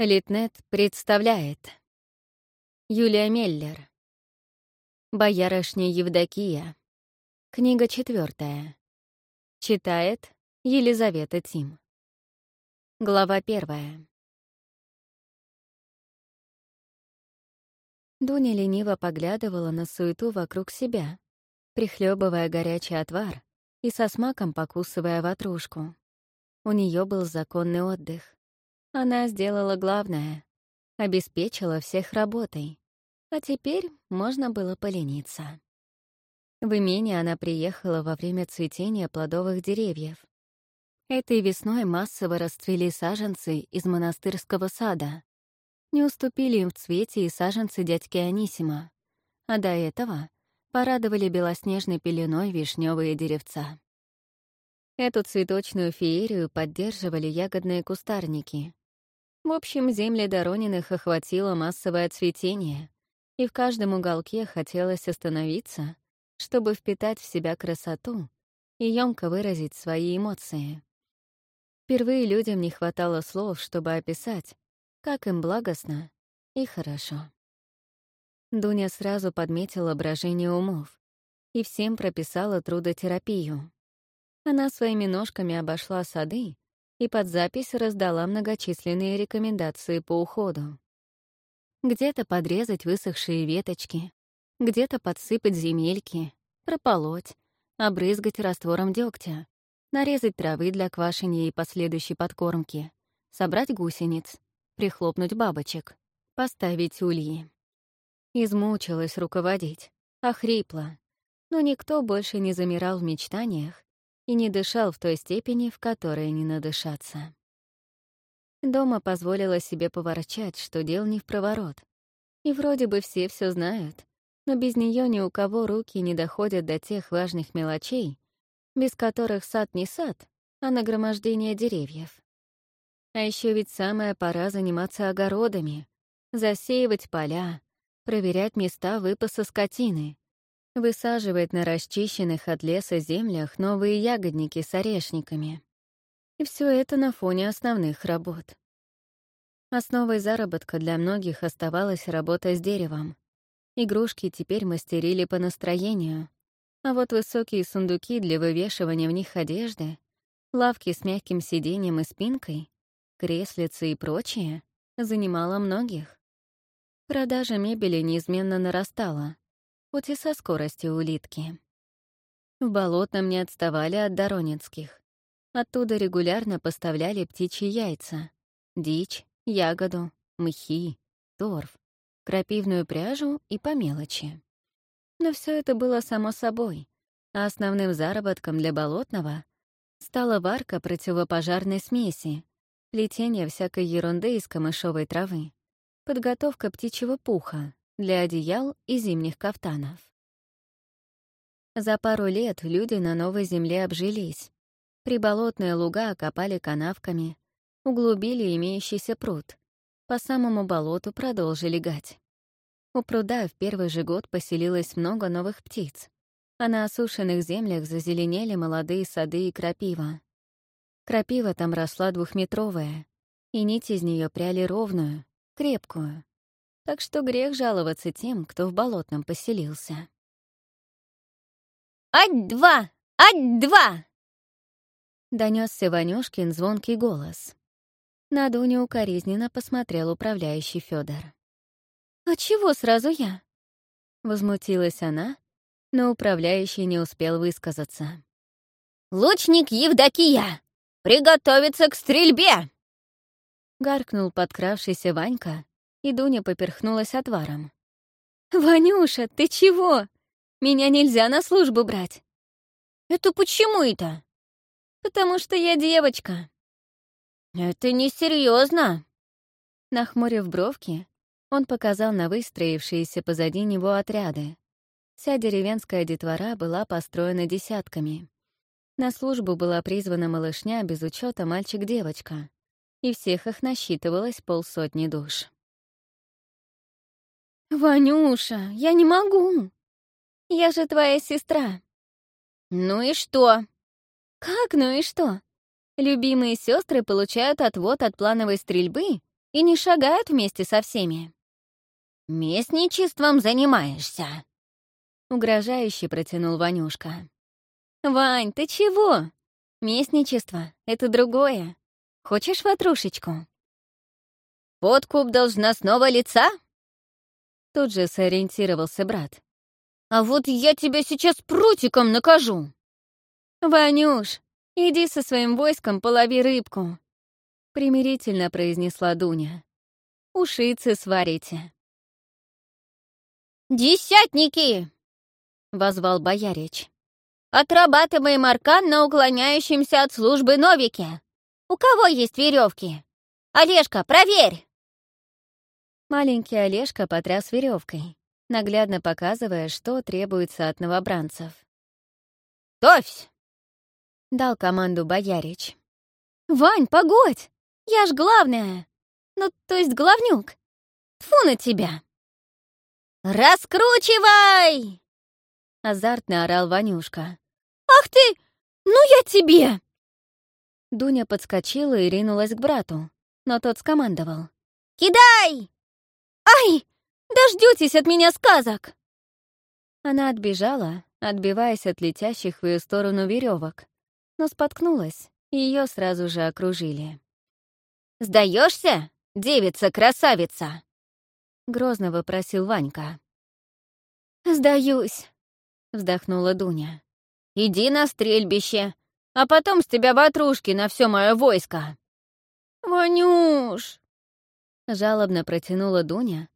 Литнет представляет Юлия Меллер Боярышня Евдокия Книга четвертая. Читает Елизавета Тим Глава первая. Дуня лениво поглядывала на суету вокруг себя, прихлебывая горячий отвар и со смаком покусывая ватрушку. У нее был законный отдых. Она сделала главное — обеспечила всех работой. А теперь можно было полениться. В имение она приехала во время цветения плодовых деревьев. Этой весной массово расцвели саженцы из монастырского сада. Не уступили им в цвете и саженцы дядьки Анисима. А до этого порадовали белоснежной пеленой вишневые деревца. Эту цветочную феерию поддерживали ягодные кустарники, в общем, земли Дорониных охватило массовое цветение, и в каждом уголке хотелось остановиться, чтобы впитать в себя красоту и ёмко выразить свои эмоции. Впервые людям не хватало слов, чтобы описать, как им благостно и хорошо. Дуня сразу подметила брожение умов и всем прописала трудотерапию. Она своими ножками обошла сады и под запись раздала многочисленные рекомендации по уходу. Где-то подрезать высохшие веточки, где-то подсыпать земельки, прополоть, обрызгать раствором дегтя, нарезать травы для квашения и последующей подкормки, собрать гусениц, прихлопнуть бабочек, поставить ульи. Измучилась руководить, охрипла, но никто больше не замирал в мечтаниях и не дышал в той степени, в которой не надышаться. Дома позволила себе поворчать, что дел не в проворот. И вроде бы все все знают, но без нее ни у кого руки не доходят до тех важных мелочей, без которых сад не сад, а нагромождение деревьев. А еще ведь самая пора заниматься огородами, засеивать поля, проверять места выпаса скотины, высаживает на расчищенных от леса землях новые ягодники с орешниками. И все это на фоне основных работ. Основой заработка для многих оставалась работа с деревом. Игрушки теперь мастерили по настроению, а вот высокие сундуки для вывешивания в них одежды, лавки с мягким сиденьем и спинкой, креслицы и прочее занимало многих. Продажа мебели неизменно нарастала, хоть и со скоростью улитки. В Болотном не отставали от Доронинских. Оттуда регулярно поставляли птичьи яйца, дичь, ягоду, мхи, торф, крапивную пряжу и по мелочи. Но все это было само собой, а основным заработком для Болотного стала варка противопожарной смеси, плетение всякой ерунды из камышовой травы, подготовка птичьего пуха, для одеял и зимних кафтанов. За пару лет люди на новой земле обжились. Приболотные луга окопали канавками, углубили имеющийся пруд, по самому болоту продолжили гать. У пруда в первый же год поселилось много новых птиц, а на осушенных землях зазеленели молодые сады и крапива. Крапива там росла двухметровая, и нить из нее пряли ровную, крепкую, так что грех жаловаться тем, кто в болотном поселился. «Ать-два! Ать-два!» Донесся Ванюшкин звонкий голос. На Дуню укоризненно посмотрел управляющий Федор. «А чего сразу я?» Возмутилась она, но управляющий не успел высказаться. «Лучник Евдокия! Приготовиться к стрельбе!» Гаркнул подкравшийся Ванька, и Дуня поперхнулась отваром. «Ванюша, ты чего? Меня нельзя на службу брать». «Это почему это?» «Потому что я девочка». «Это несерьезно. Нахмурив бровки, он показал на выстроившиеся позади него отряды. Вся деревенская детвора была построена десятками. На службу была призвана малышня без учета мальчик-девочка, и всех их насчитывалось полсотни душ. «Ванюша, я не могу. Я же твоя сестра». «Ну и что?» «Как ну и что? Любимые сестры получают отвод от плановой стрельбы и не шагают вместе со всеми. «Местничеством занимаешься?» Угрожающе протянул Ванюшка. «Вань, ты чего? Местничество — это другое. Хочешь ватрушечку?» «Подкуп должностного лица?» Тут же сориентировался брат. «А вот я тебя сейчас прутиком накажу!» «Ванюш, иди со своим войском полови рыбку», — примирительно произнесла Дуня. «Ушицы сварите». «Десятники!» — возвал боярич. «Отрабатываем аркан на уклоняющемся от службы Новике. У кого есть веревки? Олежка, проверь!» Маленький Олежка потряс веревкой, наглядно показывая, что требуется от новобранцев. «Товсь!» — дал команду боярич. «Вань, погодь! Я ж главная! Ну, то есть главнюк! Тфу на тебя!» «Раскручивай!» — азартно орал Ванюшка. «Ах ты! Ну я тебе!» Дуня подскочила и ринулась к брату, но тот скомандовал. «Кидай!» «Ай! Дождётесь от меня сказок!» Она отбежала, отбиваясь от летящих в ее сторону веревок, но споткнулась, и ее сразу же окружили. Сдаешься, девица-красавица?» — грозно вопросил Ванька. «Сдаюсь», — вздохнула Дуня. «Иди на стрельбище, а потом с тебя ватрушки на все мое войско». «Ванюш!» — жалобно протянула Дуня,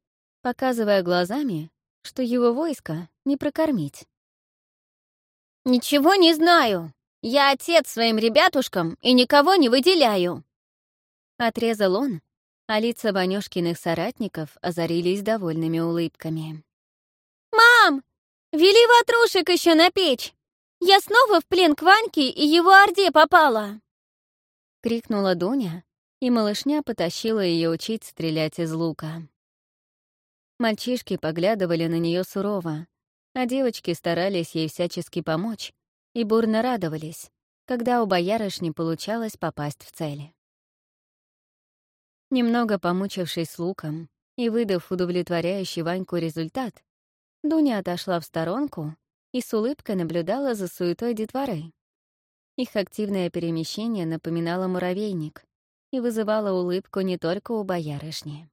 показывая глазами, что его войско не прокормить. «Ничего не знаю. Я отец своим ребятушкам и никого не выделяю». Отрезал он, а лица Ванёшкиных соратников озарились довольными улыбками. «Мам! Вели ватрушек еще на печь! Я снова в плен к Ваньке и его орде попала!» Крикнула Дуня, и малышня потащила ее учить стрелять из лука. Мальчишки поглядывали на нее сурово, а девочки старались ей всячески помочь и бурно радовались, когда у боярышни получалось попасть в цели. Немного помучившись с луком и выдав удовлетворяющий Ваньку результат, Дуня отошла в сторонку и с улыбкой наблюдала за суетой детворы. Их активное перемещение напоминало муравейник и вызывало улыбку не только у боярышни.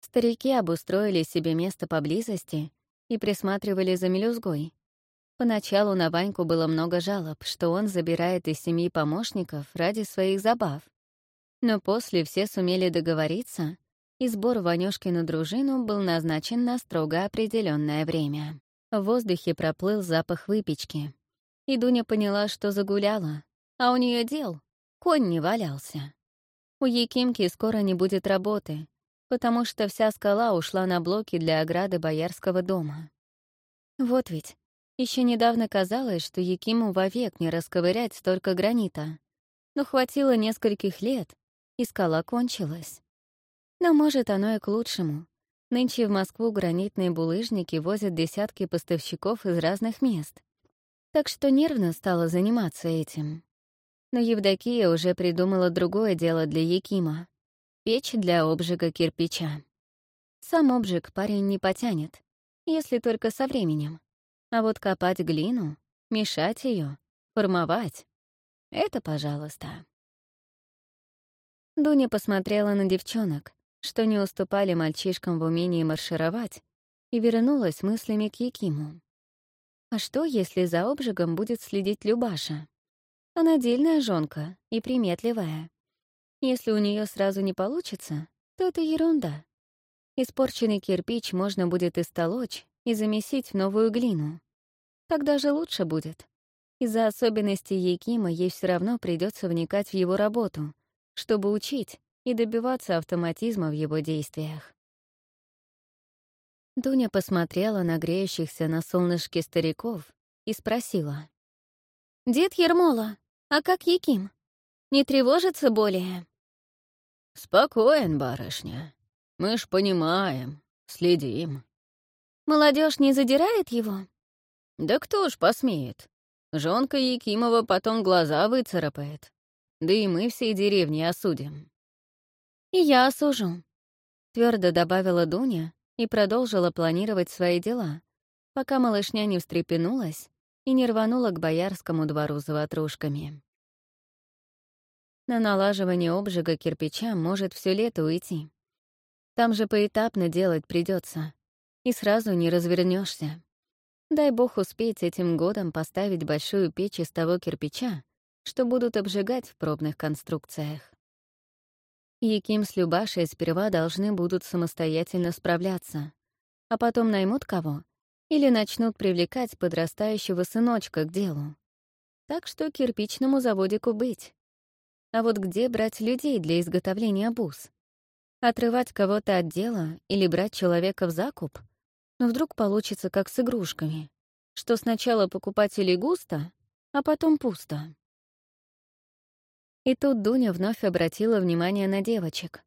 Старики обустроили себе место поблизости и присматривали за мелюзгой. Поначалу на Ваньку было много жалоб, что он забирает из семьи помощников ради своих забав. Но после все сумели договориться, и сбор Ванюшкину дружину был назначен на строго определенное время. В воздухе проплыл запах выпечки. И Дуня поняла, что загуляла, а у нее дел, конь не валялся. У Якимки скоро не будет работы, потому что вся скала ушла на блоки для ограды боярского дома. Вот ведь, еще недавно казалось, что Якиму вовек не расковырять столько гранита. Но хватило нескольких лет, и скала кончилась. Но, может, оно и к лучшему. Нынче в Москву гранитные булыжники возят десятки поставщиков из разных мест. Так что нервно стала заниматься этим. Но Евдокия уже придумала другое дело для Якима — печь для обжига кирпича. Сам обжиг парень не потянет, если только со временем. А вот копать глину, мешать ее, формовать — это пожалуйста. Дуня посмотрела на девчонок, что не уступали мальчишкам в умении маршировать, и вернулась мыслями к Якиму. А что, если за обжигом будет следить Любаша? Она дельная жонка и приметливая. Если у нее сразу не получится, то это ерунда. Испорченный кирпич можно будет истолочь и замесить в новую глину. Тогда же лучше будет. Из-за особенностей Якима ей все равно придется вникать в его работу, чтобы учить и добиваться автоматизма в его действиях. Дуня посмотрела на греющихся на солнышке стариков и спросила. «Дед Ермола, а как Яким? Не тревожится более?» «Спокоен, барышня. Мы ж понимаем, следим». Молодежь не задирает его?» «Да кто ж посмеет? Жонка Якимова потом глаза выцарапает. Да и мы всей деревни осудим». И я осужу», — твердо добавила Дуня и продолжила планировать свои дела, пока малышня не встрепенулась и не рванула к боярскому двору за ватрушками. На налаживание обжига кирпича может все лето уйти. Там же поэтапно делать придется, и сразу не развернешься. Дай бог успеть этим годом поставить большую печь из того кирпича, что будут обжигать в пробных конструкциях. Яким с Любашей сперва должны будут самостоятельно справляться, а потом наймут кого или начнут привлекать подрастающего сыночка к делу. Так что кирпичному заводику быть. А вот где брать людей для изготовления бус? Отрывать кого-то от дела или брать человека в закуп? Но вдруг получится как с игрушками, что сначала покупателей густо, а потом пусто. И тут Дуня вновь обратила внимание на девочек.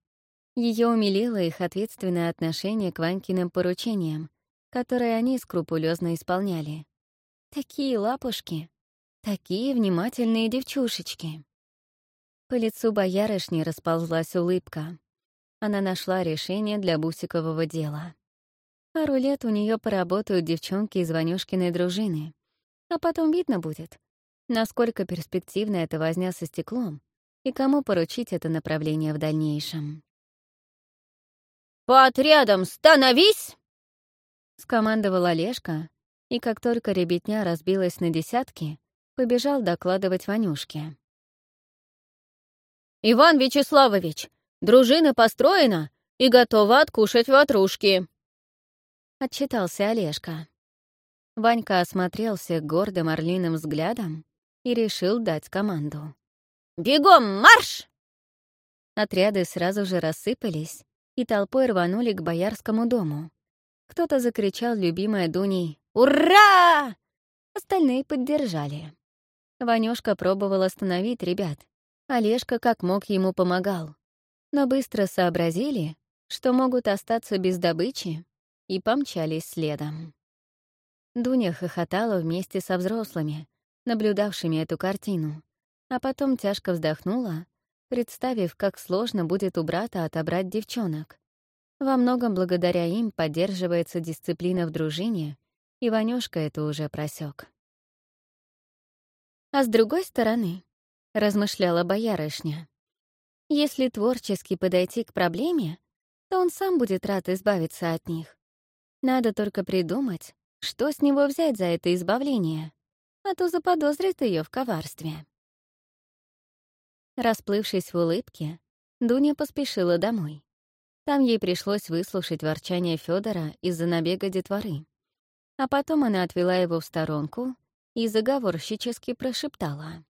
Ее умилило их ответственное отношение к Ванькиным поручениям, которые они скрупулезно исполняли. Такие лапушки, такие внимательные девчушечки. По лицу боярышни расползлась улыбка. Она нашла решение для бусикового дела. Пару лет у нее поработают девчонки из Ванюшкиной дружины, а потом видно будет, насколько перспективна эта возня со стеклом и кому поручить это направление в дальнейшем. «По отрядам становись!» — скомандовал Олежка, и как только ребятня разбилась на десятки, побежал докладывать Ванюшке. «Иван Вячеславович, дружина построена и готова откушать ватрушки!» Отчитался Олежка. Ванька осмотрелся гордым орлиным взглядом и решил дать команду. «Бегом, марш!» Отряды сразу же рассыпались и толпой рванули к боярскому дому. Кто-то закричал любимая Дуней «Ура!» Остальные поддержали. Ванюшка пробовал остановить ребят. Олежка как мог ему помогал. Но быстро сообразили, что могут остаться без добычи, и помчались следом. Дуня хохотала вместе со взрослыми, наблюдавшими эту картину а потом тяжко вздохнула, представив, как сложно будет у брата отобрать девчонок. Во многом благодаря им поддерживается дисциплина в дружине, и Ванюшка это уже просек. А с другой стороны, размышляла боярышня, если творчески подойти к проблеме, то он сам будет рад избавиться от них. Надо только придумать, что с него взять за это избавление, а то заподозрит ее в коварстве. Расплывшись в улыбке, Дуня поспешила домой. Там ей пришлось выслушать ворчание Федора из-за набега детворы. А потом она отвела его в сторонку и заговорщически прошептала.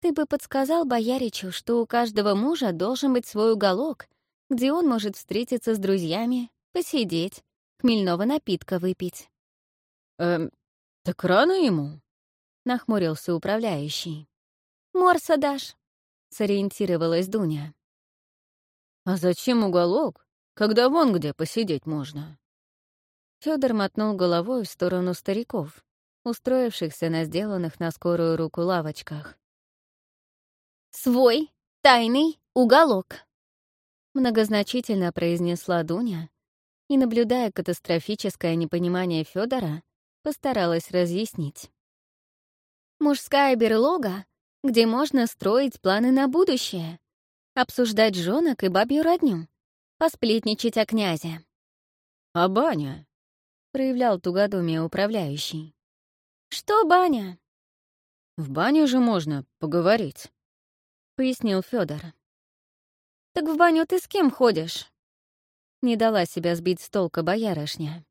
«Ты бы подсказал бояричу, что у каждого мужа должен быть свой уголок, где он может встретиться с друзьями, посидеть, хмельного напитка выпить». «Эм, так рано ему?» — нахмурился управляющий. «Морса дашь?» сориентировалась Дуня. «А зачем уголок, когда вон где посидеть можно?» Фёдор мотнул головой в сторону стариков, устроившихся на сделанных на скорую руку лавочках. «Свой тайный уголок», — многозначительно произнесла Дуня и, наблюдая катастрофическое непонимание Фёдора, постаралась разъяснить. «Мужская берлога где можно строить планы на будущее, обсуждать женок и бабью родню, посплетничать о князе. «А баня?» — проявлял тугодумие управляющий. «Что баня?» «В бане же можно поговорить», — пояснил Федор. «Так в баню ты с кем ходишь?» Не дала себя сбить с толка боярышня.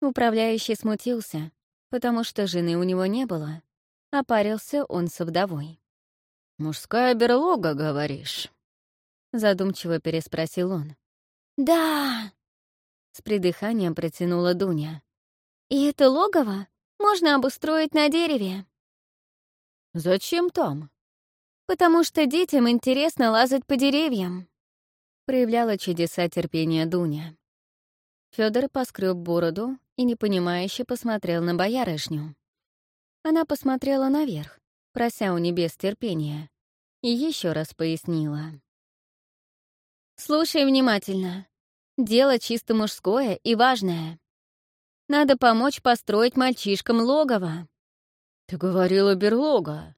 Управляющий смутился, потому что жены у него не было, Опарился он со вдовой. «Мужская берлога, говоришь?» Задумчиво переспросил он. «Да!» С придыханием протянула Дуня. «И это логово можно обустроить на дереве». «Зачем там?» «Потому что детям интересно лазать по деревьям», проявляла чудеса терпения Дуня. Фёдор поскреб бороду и непонимающе посмотрел на боярышню. Она посмотрела наверх, прося у небес терпения, и еще раз пояснила. Слушай внимательно. Дело чисто мужское и важное. Надо помочь построить мальчишкам логово. Ты говорила берлога.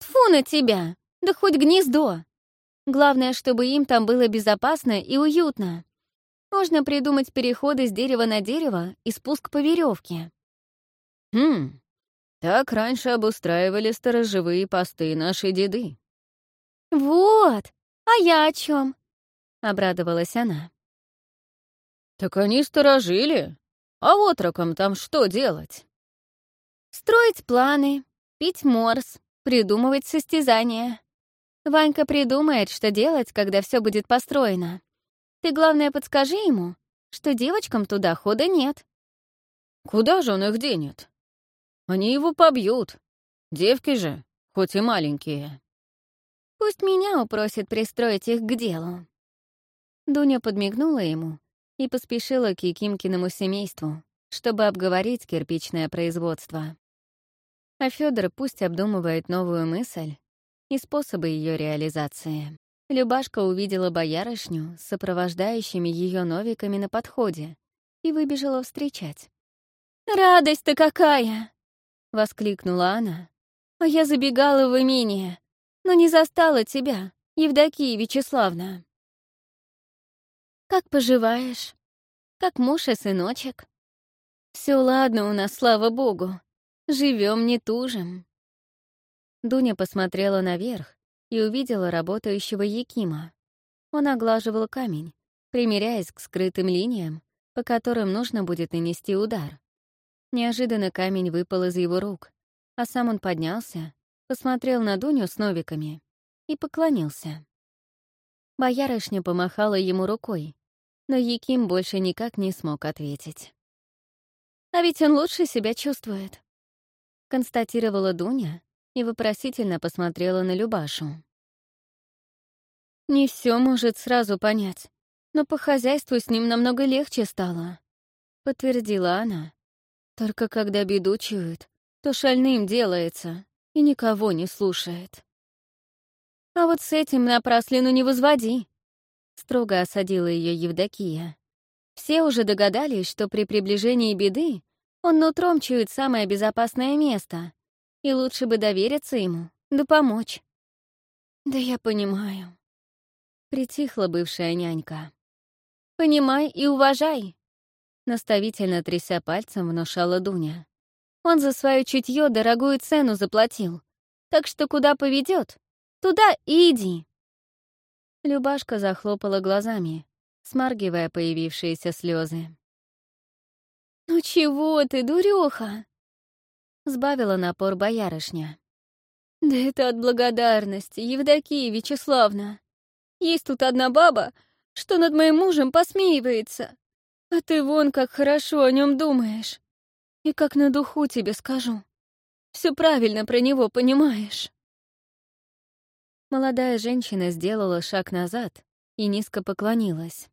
Тфу на тебя! Да хоть гнездо! Главное, чтобы им там было безопасно и уютно. Можно придумать переходы с дерева на дерево и спуск по веревке. Хм, так раньше обустраивали сторожевые посты наши деды. Вот! А я о чем? обрадовалась она. Так они сторожили. А отрокам там что делать? Строить планы, пить морс, придумывать состязания. Ванька придумает, что делать, когда все будет построено. Ты, главное, подскажи ему, что девочкам туда хода нет. Куда же он их денет? Они его побьют. Девки же, хоть и маленькие. Пусть меня упросит пристроить их к делу. Дуня подмигнула ему и поспешила к Якимкиному семейству, чтобы обговорить кирпичное производство. А Федор пусть обдумывает новую мысль и способы ее реализации. Любашка увидела боярышню с сопровождающими ее новиками на подходе и выбежала встречать. «Радость-то какая!» — воскликнула она. «А я забегала в имение, но не застала тебя, Евдокия Вячеславна». «Как поживаешь? Как муж и сыночек?» Все ладно у нас, слава богу. Живем не тужим». Дуня посмотрела наверх и увидела работающего Якима. Он оглаживал камень, примеряясь к скрытым линиям, по которым нужно будет нанести удар. Неожиданно камень выпал из его рук, а сам он поднялся, посмотрел на Дуню с новиками и поклонился. Боярышня помахала ему рукой, но Яким больше никак не смог ответить. «А ведь он лучше себя чувствует», — констатировала Дуня и вопросительно посмотрела на Любашу. «Не все может сразу понять, но по хозяйству с ним намного легче стало», — подтвердила она. «Только когда беду чует, то шальным делается и никого не слушает». «А вот с этим напраслину не возводи», — строго осадила ее Евдокия. «Все уже догадались, что при приближении беды он нутром чует самое безопасное место, и лучше бы довериться ему, да помочь. Да я понимаю. Притихла бывшая нянька. Понимай и уважай. Наставительно тряся пальцем, внушала Дуня. Он за свое чутье дорогую цену заплатил. Так что куда поведет, туда и иди. Любашка захлопала глазами, смаргивая появившиеся слезы. «Ну чего ты, дуреха? Сбавила напор боярышня. «Да это от благодарности, Евдокия Вячеславна. Есть тут одна баба, что над моим мужем посмеивается. А ты вон как хорошо о нем думаешь. И как на духу тебе скажу. Все правильно про него понимаешь». Молодая женщина сделала шаг назад и низко поклонилась.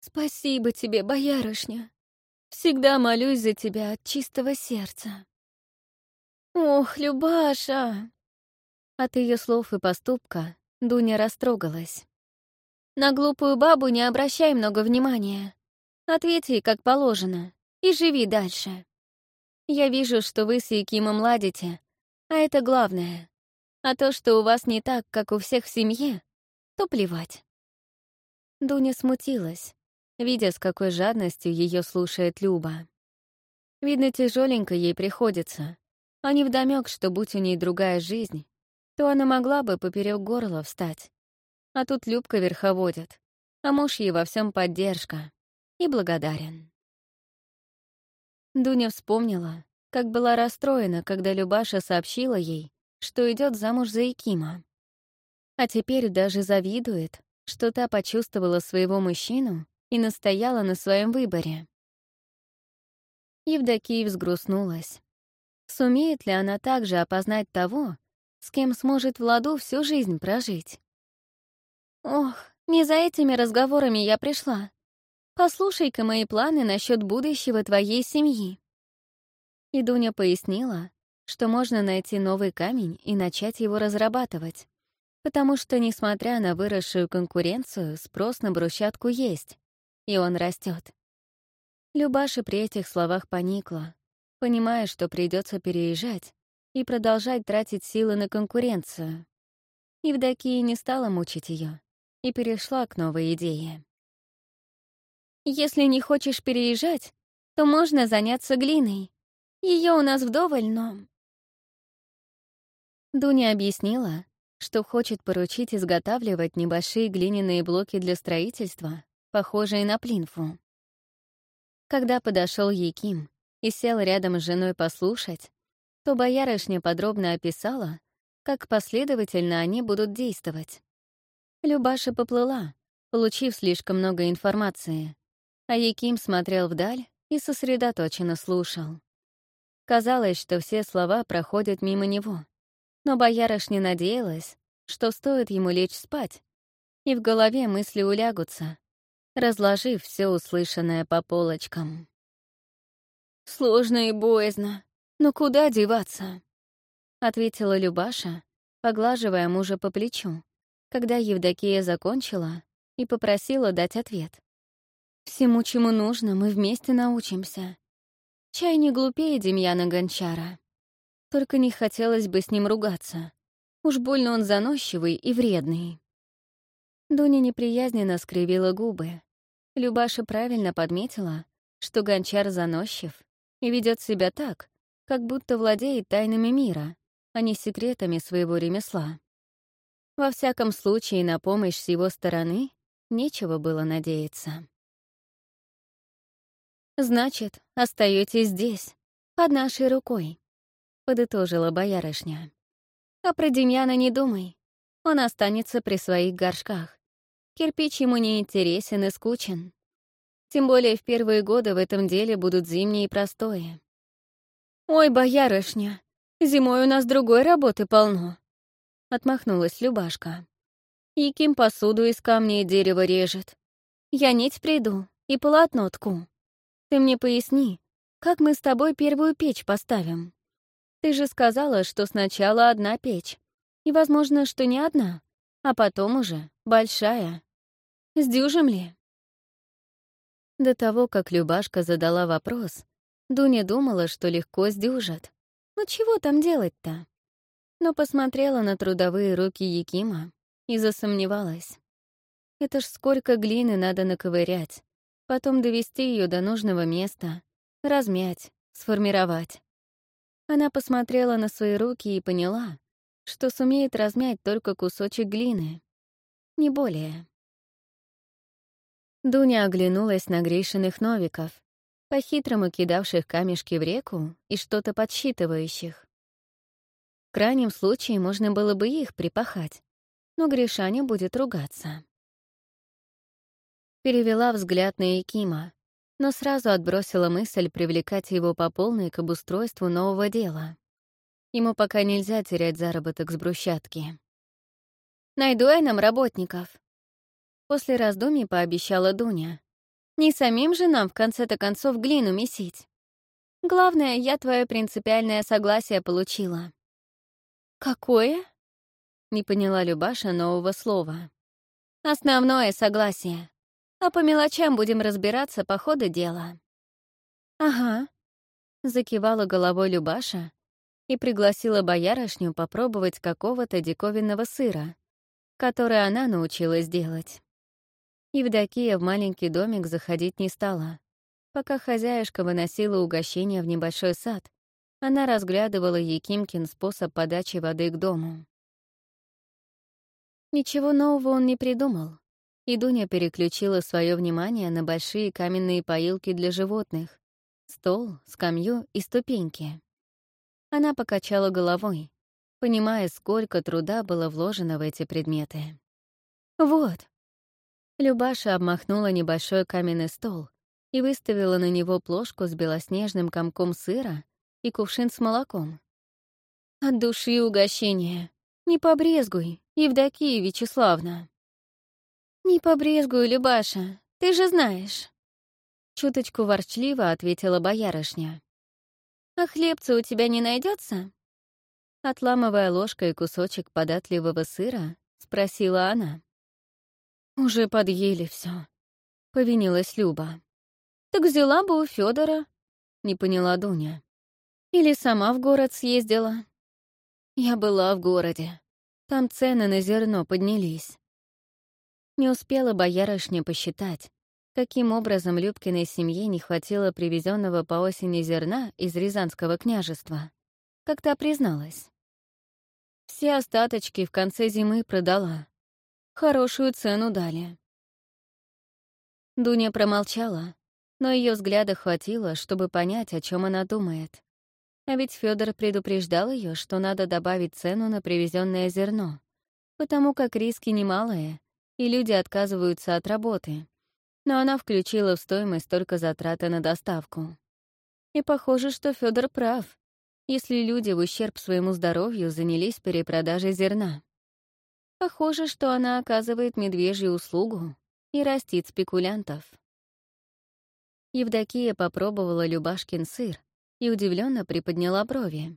«Спасибо тебе, боярышня. Всегда молюсь за тебя от чистого сердца. Ох, Любаша! От ее слов и поступка Дуня растрогалась. На глупую бабу не обращай много внимания. Ответь ей, как положено, и живи дальше. Я вижу, что вы с Якимом ладите, а это главное. А то, что у вас не так, как у всех в семье, то плевать. Дуня смутилась видя, с какой жадностью ее слушает Люба. Видно, тяжеленько ей приходится, а не вдомек, что будь у ней другая жизнь, то она могла бы поперек горла встать. А тут Любка верховодит, а муж ей во всем поддержка и благодарен. Дуня вспомнила, как была расстроена, когда Любаша сообщила ей, что идет замуж за Якима. А теперь даже завидует, что та почувствовала своего мужчину и настояла на своем выборе. Евдокия взгрустнулась. Сумеет ли она также опознать того, с кем сможет в ладу всю жизнь прожить? «Ох, не за этими разговорами я пришла. Послушай-ка мои планы насчет будущего твоей семьи». И Дуня пояснила, что можно найти новый камень и начать его разрабатывать, Потому что, несмотря на выросшую конкуренцию, спрос на брусчатку есть, и он растет. Любаша при этих словах поникла, понимая, что придется переезжать и продолжать тратить силы на конкуренцию. Евдокия не стала мучить ее и перешла к новой идее. «Если не хочешь переезжать, то можно заняться глиной. Ее у нас вдоволь, но...» Дуня объяснила, что хочет поручить изготавливать небольшие глиняные блоки для строительства, похожие на плинфу. Когда подошел Яким и сел рядом с женой послушать, то боярышня подробно описала, как последовательно они будут действовать. Любаша поплыла, получив слишком много информации, а Яким смотрел вдаль и сосредоточенно слушал. Казалось, что все слова проходят мимо него, но боярышня надеялась, что стоит ему лечь спать, и в голове мысли улягутся, разложив все услышанное по полочкам. «Сложно и боязно, но куда деваться?» — ответила Любаша, поглаживая мужа по плечу, когда Евдокия закончила и попросила дать ответ. «Всему, чему нужно, мы вместе научимся. Чай не глупее Демьяна Гончара. Только не хотелось бы с ним ругаться. Уж больно он заносчивый и вредный». Дуня неприязненно скривила губы. Любаша правильно подметила, что Гончар заносчив и ведет себя так, как будто владеет тайнами мира, а не секретами своего ремесла. Во всяком случае, на помощь с его стороны нечего было надеяться. «Значит, остаетесь здесь, под нашей рукой», — подытожила боярышня. «А про Демьяна не думай. Он останется при своих горшках. Кирпич ему не интересен и скучен. Тем более в первые годы в этом деле будут зимние и простое. «Ой, боярышня, зимой у нас другой работы полно», — отмахнулась Любашка. «Яким посуду из камня и дерева режет. Я нить приду и полотно тку. Ты мне поясни, как мы с тобой первую печь поставим? Ты же сказала, что сначала одна печь, и, возможно, что не одна, а потом уже большая. Сдюжим ли?» До того, как Любашка задала вопрос, Дуня думала, что легко сдюжат. Ну чего там делать-то? Но посмотрела на трудовые руки Якима и засомневалась. Это ж сколько глины надо наковырять, потом довести ее до нужного места, размять, сформировать. Она посмотрела на свои руки и поняла, что сумеет размять только кусочек глины. Не более. Дуня оглянулась на Гришиных новиков, по-хитрому кидавших камешки в реку и что-то подсчитывающих. Крайнем случае можно было бы их припахать, но Гришаня будет ругаться. Перевела взгляд на Якима, но сразу отбросила мысль привлекать его по полной к обустройству нового дела. Ему пока нельзя терять заработок с брусчатки. «Найду я нам работников», После раздумий пообещала Дуня. «Не самим же нам в конце-то концов глину месить. Главное, я твое принципиальное согласие получила». «Какое?» — не поняла Любаша нового слова. «Основное согласие. А по мелочам будем разбираться по ходу дела». «Ага», — закивала головой Любаша и пригласила боярышню попробовать какого-то диковинного сыра, который она научилась делать. Евдокия в маленький домик заходить не стала. Пока хозяюшка выносила угощение в небольшой сад, она разглядывала Якимкин способ подачи воды к дому. Ничего нового он не придумал, и Дуня переключила свое внимание на большие каменные поилки для животных, стол, скамью и ступеньки. Она покачала головой, понимая, сколько труда было вложено в эти предметы. «Вот, Любаша обмахнула небольшой каменный стол и выставила на него плошку с белоснежным комком сыра и кувшин с молоком. «От души угощение. Не побрезгуй, Евдокия Вячеславна». «Не побрезгую, Любаша, ты же знаешь». Чуточку ворчливо ответила боярышня. «А хлебца у тебя не найдется? Отламывая ложкой кусочек податливого сыра, — спросила она. «Уже подъели все, повинилась Люба. «Так взяла бы у Федора, не поняла Дуня. «Или сама в город съездила?» «Я была в городе. Там цены на зерно поднялись». Не успела боярышня посчитать, каким образом Любкиной семье не хватило привезенного по осени зерна из Рязанского княжества, как та призналась. Все остаточки в конце зимы продала. Хорошую цену дали. Дуня промолчала, но ее взгляда хватило, чтобы понять, о чем она думает. А ведь Федор предупреждал ее, что надо добавить цену на привезенное зерно, потому как риски немалые, и люди отказываются от работы. Но она включила в стоимость только затраты на доставку. И похоже, что Федор прав, если люди в ущерб своему здоровью занялись перепродажей зерна. Похоже, что она оказывает медвежью услугу и растит спекулянтов. Евдокия попробовала Любашкин сыр и удивленно приподняла брови.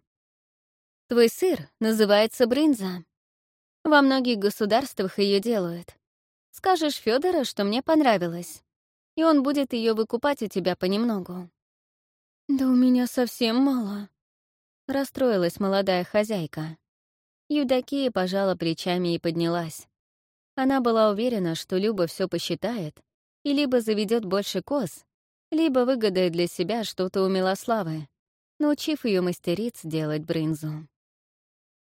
«Твой сыр называется брынза. Во многих государствах ее делают. Скажешь Федора, что мне понравилось, и он будет ее выкупать у тебя понемногу». «Да у меня совсем мало», — расстроилась молодая хозяйка. Евдокия пожала плечами и поднялась. Она была уверена, что Люба все посчитает и либо заведет больше коз, либо выгодает для себя что-то у Милославы, научив ее мастериц делать брынзу.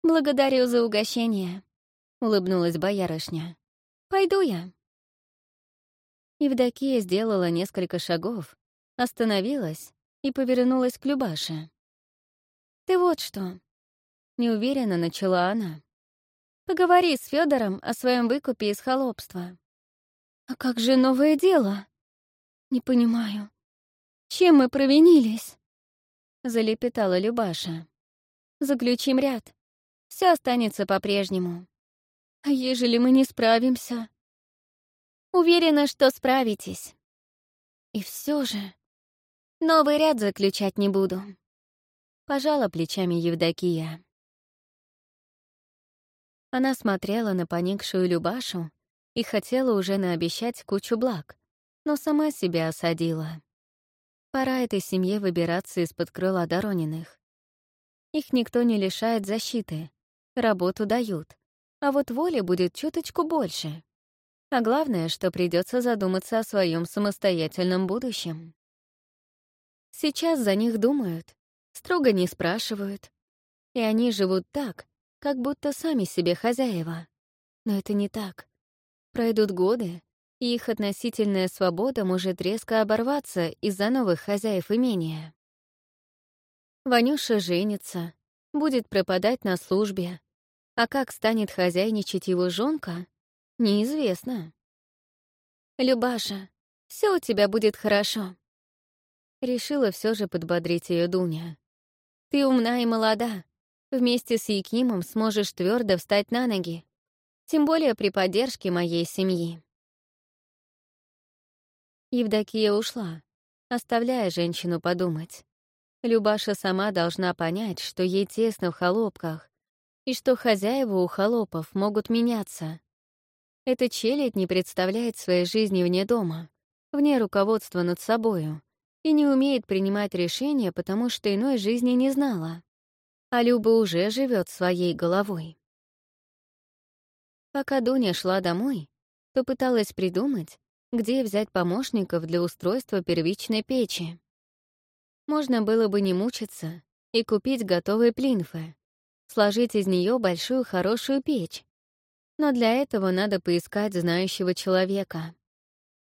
«Благодарю за угощение», — улыбнулась боярышня. «Пойду я». Евдокия сделала несколько шагов, остановилась и повернулась к Любаше. «Ты вот что, Неуверенно начала она. «Поговори с Федором о своем выкупе из холопства». «А как же новое дело?» «Не понимаю. Чем мы провинились?» Залепетала Любаша. «Заключим ряд. Все останется по-прежнему». «А ежели мы не справимся?» «Уверена, что справитесь». «И все же...» «Новый ряд заключать не буду». Пожала плечами Евдокия. Она смотрела на поникшую Любашу и хотела уже наобещать кучу благ, но сама себя осадила. Пора этой семье выбираться из-под крыла Дорониных. Их никто не лишает защиты, работу дают, а вот воли будет чуточку больше. А главное, что придется задуматься о своем самостоятельном будущем. Сейчас за них думают, строго не спрашивают, и они живут так, как будто сами себе хозяева. Но это не так. Пройдут годы, и их относительная свобода может резко оборваться из-за новых хозяев имения. Ванюша женится, будет пропадать на службе, а как станет хозяйничать его жонка, неизвестно. «Любаша, все у тебя будет хорошо», — решила все же подбодрить ее Дуня. «Ты умна и молода, Вместе с Якимом сможешь твердо встать на ноги, тем более при поддержке моей семьи. Евдокия ушла, оставляя женщину подумать. Любаша сама должна понять, что ей тесно в холопках, и что хозяева у холопов могут меняться. Эта челядь не представляет своей жизни вне дома, вне руководства над собою, и не умеет принимать решения, потому что иной жизни не знала а Люба уже живет своей головой. Пока Дуня шла домой, то пыталась придумать, где взять помощников для устройства первичной печи. Можно было бы не мучиться и купить готовые плинфы, сложить из нее большую хорошую печь. Но для этого надо поискать знающего человека.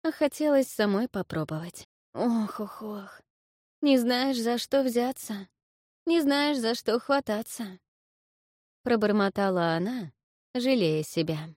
А хотелось самой попробовать. Ох-ох-ох. Не знаешь, за что взяться. Не знаешь, за что хвататься. Пробормотала она, жалея себя.